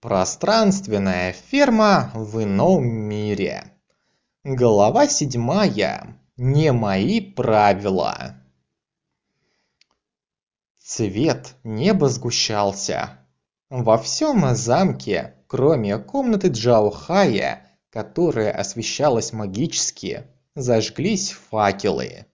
Пространственная ферма в ином мире. Глава седьмая. Не мои правила. Цвет неба сгущался. Во всем замке, кроме комнаты Джаохая, которая освещалась магически, зажглись факелы.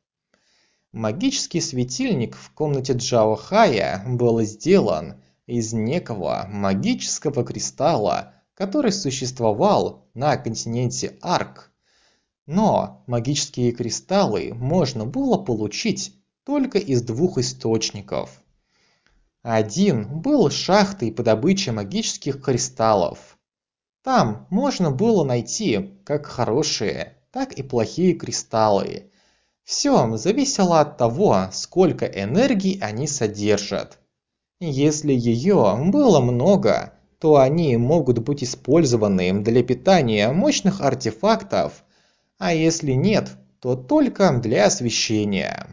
Магический светильник в комнате Джаохая был сделан из некого магического кристалла, который существовал на континенте Арк. Но магические кристаллы можно было получить только из двух источников. Один был шахтой по добыче магических кристаллов. Там можно было найти как хорошие, так и плохие кристаллы. Все зависело от того, сколько энергии они содержат. Если ее было много, то они могут быть использованы для питания мощных артефактов, а если нет, то только для освещения.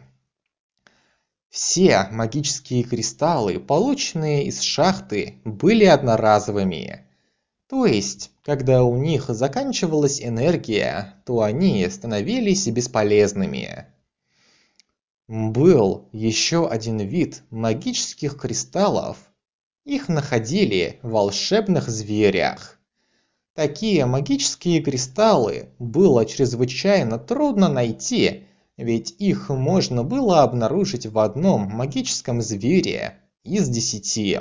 Все магические кристаллы, полученные из шахты, были одноразовыми. То есть, когда у них заканчивалась энергия, то они становились бесполезными. Был еще один вид магических кристаллов. Их находили в волшебных зверях. Такие магические кристаллы было чрезвычайно трудно найти, ведь их можно было обнаружить в одном магическом звере из десяти.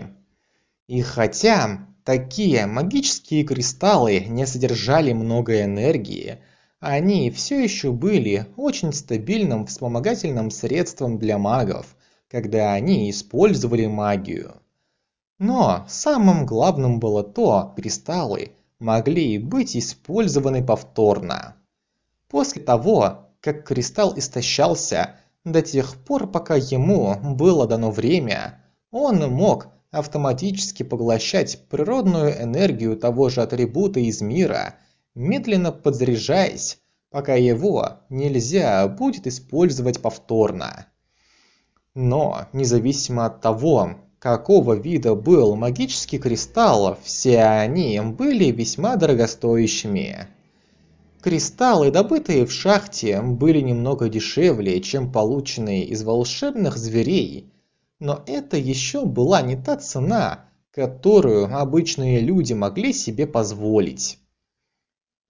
И хотя такие магические кристаллы не содержали много энергии, они все еще были очень стабильным вспомогательным средством для магов, когда они использовали магию. Но самым главным было то, кристаллы могли быть использованы повторно. После того, как кристалл истощался, до тех пор, пока ему было дано время, он мог автоматически поглощать природную энергию того же атрибута из мира – медленно подзаряжаясь, пока его нельзя будет использовать повторно. Но независимо от того, какого вида был магический кристалл, все они были весьма дорогостоящими. Кристаллы, добытые в шахте, были немного дешевле, чем полученные из волшебных зверей, но это еще была не та цена, которую обычные люди могли себе позволить.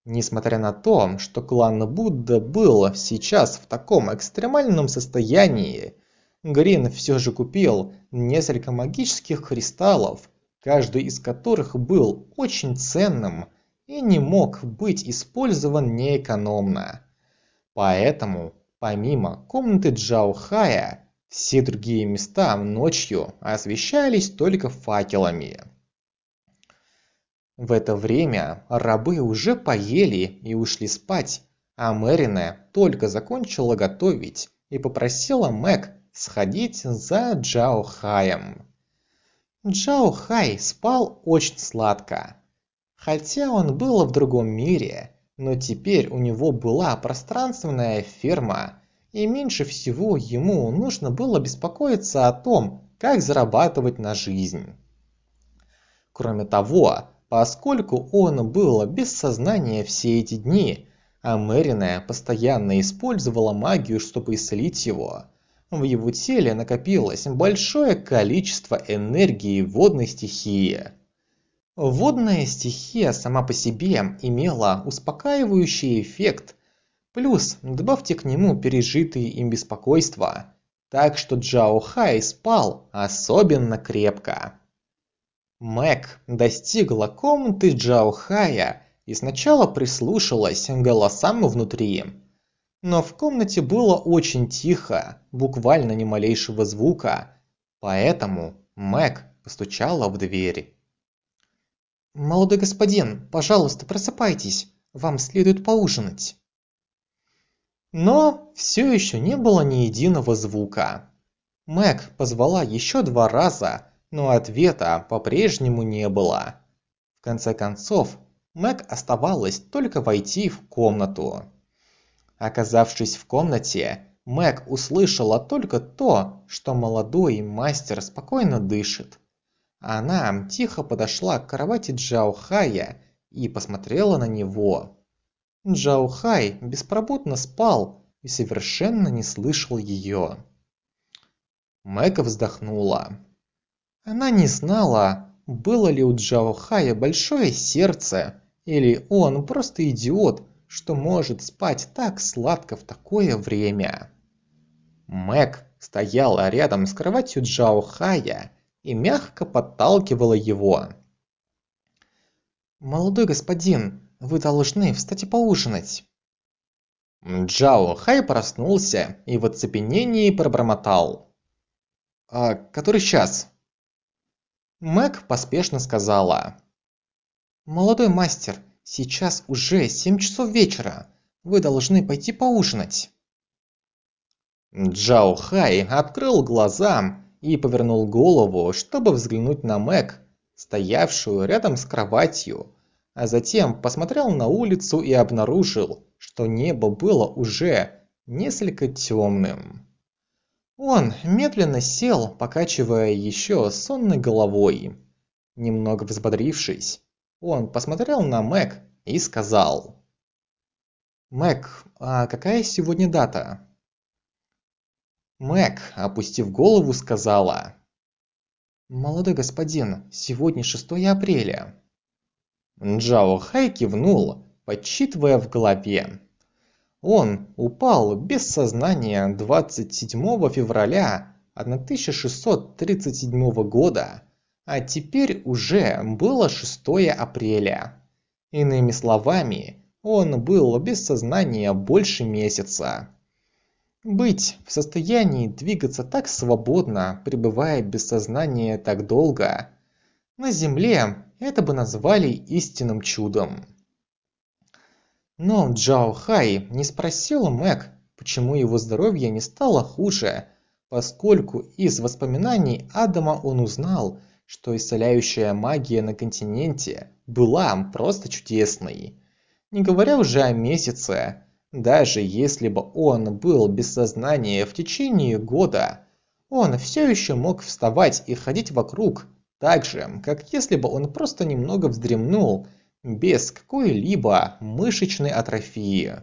Несмотря на то, что клан Будда был сейчас в таком экстремальном состоянии, Грин все же купил несколько магических кристаллов, каждый из которых был очень ценным и не мог быть использован неэкономно. Поэтому, помимо комнаты Джаохая, все другие места ночью освещались только факелами. В это время рабы уже поели и ушли спать, а Мэрина только закончила готовить и попросила Мэг сходить за Джао Хаем. Джао Хай спал очень сладко. Хотя он был в другом мире, но теперь у него была пространственная ферма, и меньше всего ему нужно было беспокоиться о том, как зарабатывать на жизнь. Кроме того, Поскольку он был без сознания все эти дни, а Мэрина постоянно использовала магию, чтобы исцелить его, в его теле накопилось большое количество энергии водной стихии. Водная стихия сама по себе имела успокаивающий эффект, плюс добавьте к нему пережитые им беспокойства, так что Джао Хай спал особенно крепко. Мэг достигла комнаты Джаохая и сначала прислушалась к голосам внутри. Но в комнате было очень тихо, буквально ни малейшего звука, поэтому Мэг постучала в дверь. «Молодой господин, пожалуйста, просыпайтесь, вам следует поужинать». Но все еще не было ни единого звука. Мэг позвала еще два раза, но ответа по-прежнему не было. В конце концов, Мэг оставалось только войти в комнату. Оказавшись в комнате, Мэг услышала только то, что молодой мастер спокойно дышит. Она тихо подошла к кровати Джао Хая и посмотрела на него. Джао Хай беспробудно спал и совершенно не слышал ее. Мэка вздохнула. Она не знала, было ли у Джао большое сердце, или он просто идиот, что может спать так сладко в такое время. Мэг стояла рядом с кроватью Джао и мягко подталкивала его. «Молодой господин, вы должны встать и поужинать». Джао Хай проснулся и в оцепенении пробормотал. «А который час?» Мэг поспешно сказала. «Молодой мастер, сейчас уже семь часов вечера. Вы должны пойти поужинать». Джао Хай открыл глаза и повернул голову, чтобы взглянуть на Мэг, стоявшую рядом с кроватью, а затем посмотрел на улицу и обнаружил, что небо было уже несколько темным. Он медленно сел, покачивая еще сонной головой. Немного взбодрившись, он посмотрел на Мэг и сказал. «Мэг, а какая сегодня дата?» Мэг, опустив голову, сказала. «Молодой господин, сегодня 6 апреля». Джао Хай кивнул, подсчитывая в голове. Он упал без сознания 27 февраля 1637 года, а теперь уже было 6 апреля. Иными словами, он был без сознания больше месяца. Быть в состоянии двигаться так свободно, пребывая без сознания так долго, на Земле это бы назвали истинным чудом. Но Джао Хай не спросил Мэг, почему его здоровье не стало хуже, поскольку из воспоминаний Адама он узнал, что исцеляющая магия на континенте была просто чудесной. Не говоря уже о месяце, даже если бы он был без сознания в течение года, он все еще мог вставать и ходить вокруг, так же, как если бы он просто немного вздремнул – без какой-либо мышечной атрофии.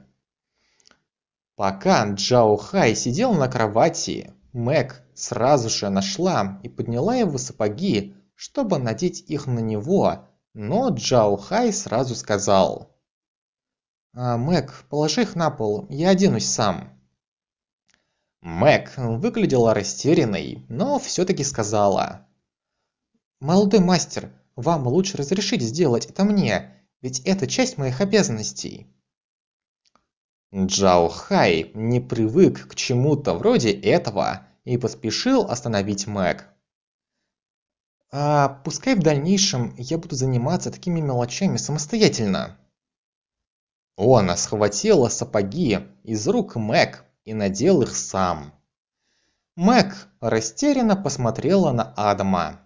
Пока Джао Хай сидел на кровати, Мэг сразу же нашла и подняла его сапоги, чтобы надеть их на него, но Джао Хай сразу сказал. «А, «Мэг, положи их на пол, я оденусь сам». Мэг выглядела растерянной, но все-таки сказала. «Молодой мастер, вам лучше разрешить сделать это мне, ведь это часть моих обязанностей. Джао Хай не привык к чему-то вроде этого и поспешил остановить Мэг. А пускай в дальнейшем я буду заниматься такими мелочами самостоятельно. Он схватил сапоги из рук Мэг и надел их сам. Мэг растерянно посмотрела на Адама.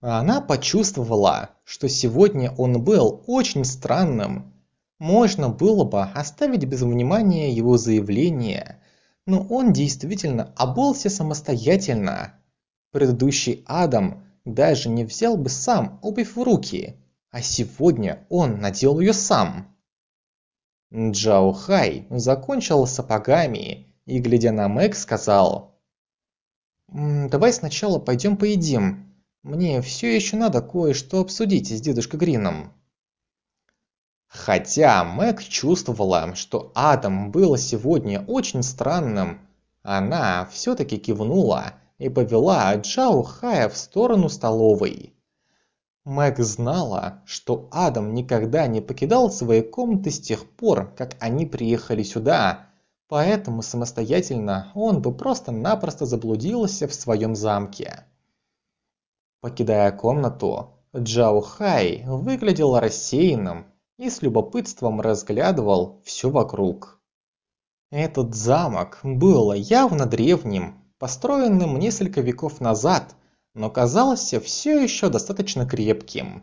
Она почувствовала, что сегодня он был очень странным. Можно было бы оставить без внимания его заявление, но он действительно обулся самостоятельно. Предыдущий Адам даже не взял бы сам обувь в руки, а сегодня он надел ее сам. Джао Хай закончил сапогами и, глядя на Мэг, сказал «Давай сначала пойдем поедим, мне все еще надо кое-что обсудить с дедушкой Грином. Хотя Мэг чувствовала, что Адам был сегодня очень странным, она все-таки кивнула и повела Джао Хая в сторону столовой. Мэг знала, что Адам никогда не покидал свои комнаты с тех пор, как они приехали сюда, поэтому самостоятельно он бы просто-напросто заблудился в своем замке. Покидая комнату, Джао Хай выглядел рассеянным и с любопытством разглядывал все вокруг. Этот замок был явно древним, построенным несколько веков назад, но казался все еще достаточно крепким.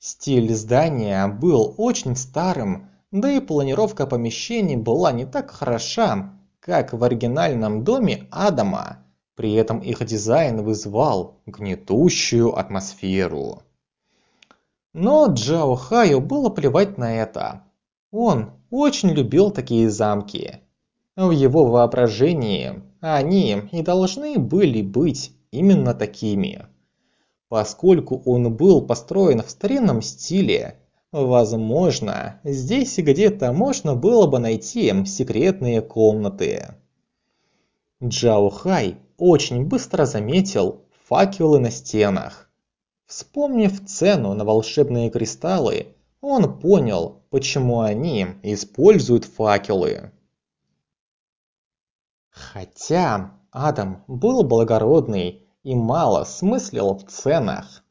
Стиль здания был очень старым, да и планировка помещений была не так хороша, как в оригинальном доме Адама, При этом их дизайн вызывал гнетущую атмосферу. Но Джао Хаю было плевать на это. Он очень любил такие замки. В его воображении они и должны были быть именно такими. Поскольку он был построен в старинном стиле, возможно, здесь где-то можно было бы найти секретные комнаты. Джао Хай очень быстро заметил факелы на стенах. Вспомнив цену на волшебные кристаллы, он понял, почему они используют факелы. Хотя Адам был благородный и мало смыслил в ценах,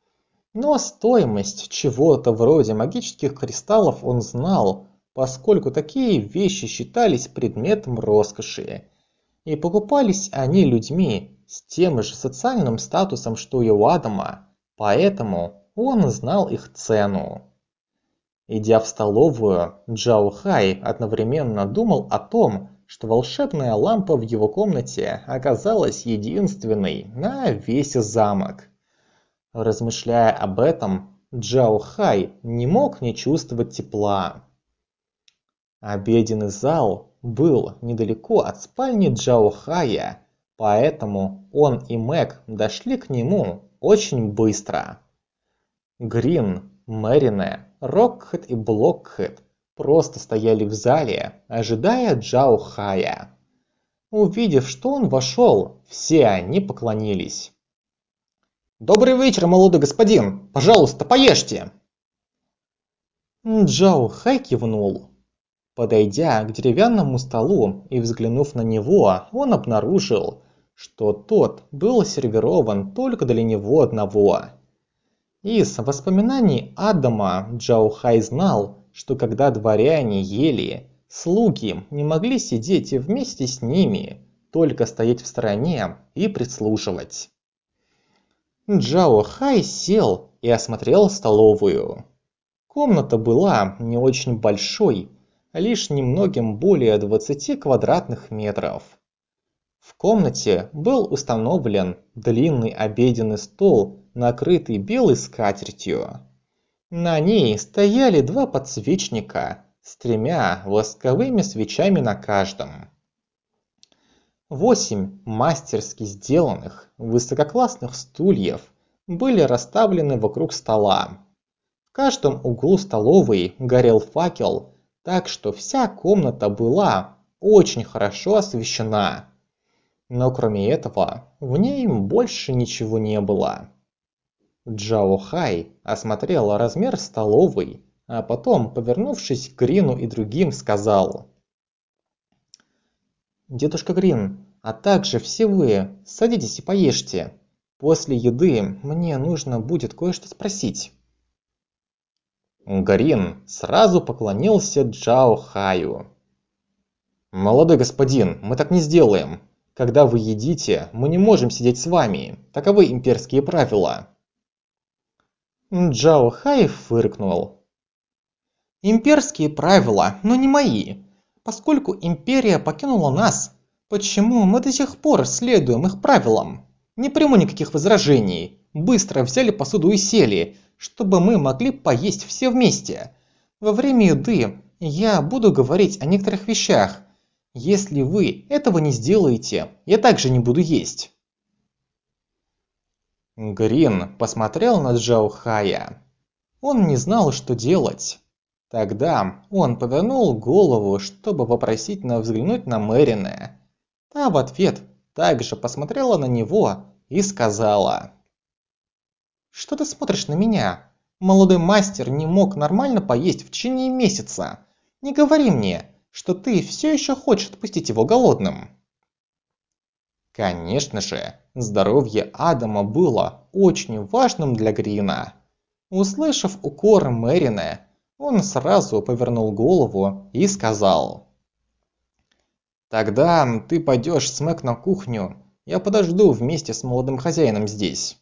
но стоимость чего-то вроде магических кристаллов он знал, поскольку такие вещи считались предметом роскоши, и покупались они людьми с тем же социальным статусом, что и у Адама, поэтому он знал их цену. Идя в столовую, Джао Хай одновременно думал о том, что волшебная лампа в его комнате оказалась единственной на весь замок. Размышляя об этом, Джао Хай не мог не чувствовать тепла. Обеденный зал был недалеко от спальни Джао Хая, поэтому он и Мэг дошли к нему очень быстро. Грин, Мэрине, Рокхэт и Блокхэт просто стояли в зале, ожидая Джао Хая. Увидев, что он вошел, все они поклонились. «Добрый вечер, молодой господин! Пожалуйста, поешьте!» Джао Хай кивнул. Подойдя к деревянному столу и взглянув на него, он обнаружил, что тот был сервирован только для него одного. Из воспоминаний Адама Джао Хай знал, что когда дворяне ели, слуги не могли сидеть вместе с ними, только стоять в стороне и прислушивать. Джао Хай сел и осмотрел столовую. Комната была не очень большой, лишь немногим более 20 квадратных метров. В комнате был установлен длинный обеденный стол, накрытый белой скатертью. На ней стояли два подсвечника с тремя восковыми свечами на каждом. Восемь мастерски сделанных высококлассных стульев были расставлены вокруг стола. В каждом углу столовой горел факел, так что вся комната была очень хорошо освещена. Но кроме этого, в ней больше ничего не было. Джао Хай осмотрел размер столовой, а потом, повернувшись к Грину и другим, сказал. «Дедушка Грин, а также все вы, садитесь и поешьте. После еды мне нужно будет кое-что спросить». Грин сразу поклонился Джао Хаю. «Молодой господин, мы так не сделаем. Когда вы едите, мы не можем сидеть с вами. Таковы имперские правила». Джао Хай фыркнул. Имперские правила, но не мои. Поскольку империя покинула нас, почему мы до сих пор следуем их правилам? Не приму никаких возражений. Быстро взяли посуду и сели, чтобы мы могли поесть все вместе. Во время еды я буду говорить о некоторых вещах. Если вы этого не сделаете, я также не буду есть. Грин посмотрел на Джао Хая. Он не знал, что делать. Тогда он повернул голову, чтобы попросить на взглянуть на Мэрине. Та в ответ также посмотрела на него и сказала. «Что ты смотришь на меня? Молодой мастер не мог нормально поесть в течение месяца. Не говори мне, что ты все еще хочешь отпустить его голодным». Конечно же, здоровье Адама было очень важным для Грина. Услышав укор Мэрина, он сразу повернул голову и сказал. «Тогда ты пойдешь с Мэг на кухню, я подожду вместе с молодым хозяином здесь».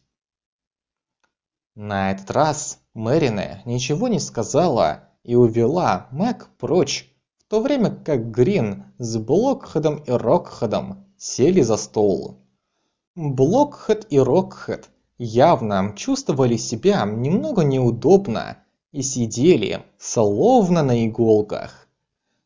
На этот раз Мэрина ничего не сказала и увела Мэг прочь, в то время как Грин с Блокходом и Рокходом сели за стол. Блокхед и Рокхед явно чувствовали себя немного неудобно и сидели словно на иголках.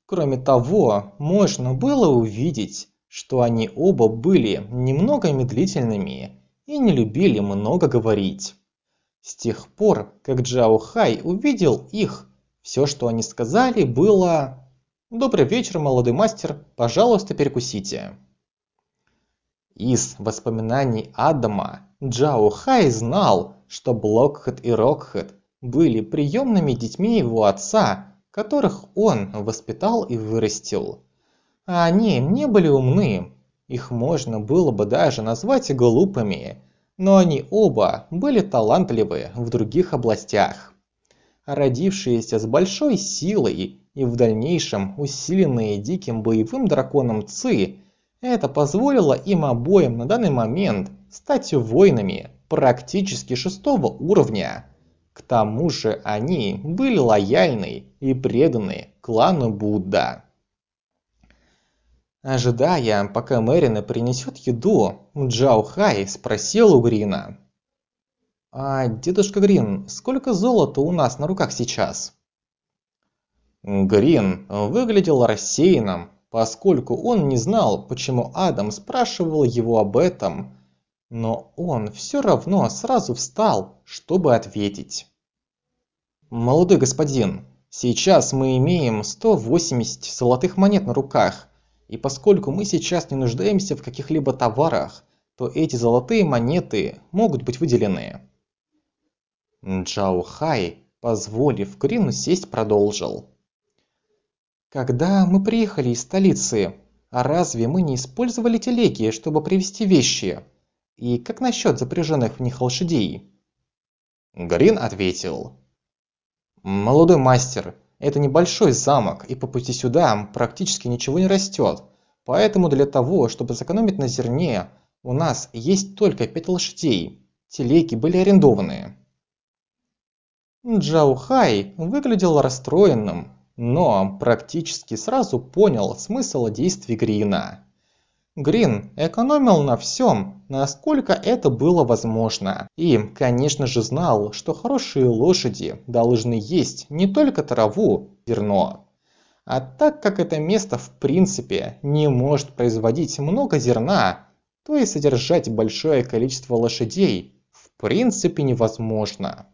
Кроме того, можно было увидеть, что они оба были немного медлительными и не любили много говорить. С тех пор, как Джао Хай увидел их, все, что они сказали, было «Добрый вечер, молодой мастер, пожалуйста, перекусите». Из воспоминаний Адама Джао Хай знал, что Блокхед и Рокхед были приемными детьми его отца, которых он воспитал и вырастил. А они не были умны, их можно было бы даже назвать глупыми, но они оба были талантливы в других областях. Родившиеся с большой силой и в дальнейшем усиленные диким боевым драконом Ци, это позволило им обоим на данный момент стать воинами практически шестого уровня. К тому же они были лояльны и преданы клану Будда. Ожидая, пока Мэрина принесет еду, Джао Хай спросил у Грина. «А, дедушка Грин, сколько золота у нас на руках сейчас?» Грин выглядел рассеянным, поскольку он не знал, почему Адам спрашивал его об этом, но он все равно сразу встал, чтобы ответить. «Молодой господин, сейчас мы имеем 180 золотых монет на руках, и поскольку мы сейчас не нуждаемся в каких-либо товарах, то эти золотые монеты могут быть выделены. Джао Хай, позволив Крину сесть, продолжил. Когда мы приехали из столицы, а разве мы не использовали телеги, чтобы привезти вещи? И как насчет запряженных в них лошадей? Грин ответил. Молодой мастер, это небольшой замок, и по пути сюда практически ничего не растет. Поэтому для того, чтобы сэкономить на зерне, у нас есть только пять лошадей. Телеги были арендованы. Джао Хай выглядел расстроенным, но практически сразу понял смысл действий Грина. Грин экономил на всем, насколько это было возможно. И, конечно же, знал, что хорошие лошади должны есть не только траву, зерно. А так как это место в принципе не может производить много зерна, то и содержать большое количество лошадей в принципе невозможно.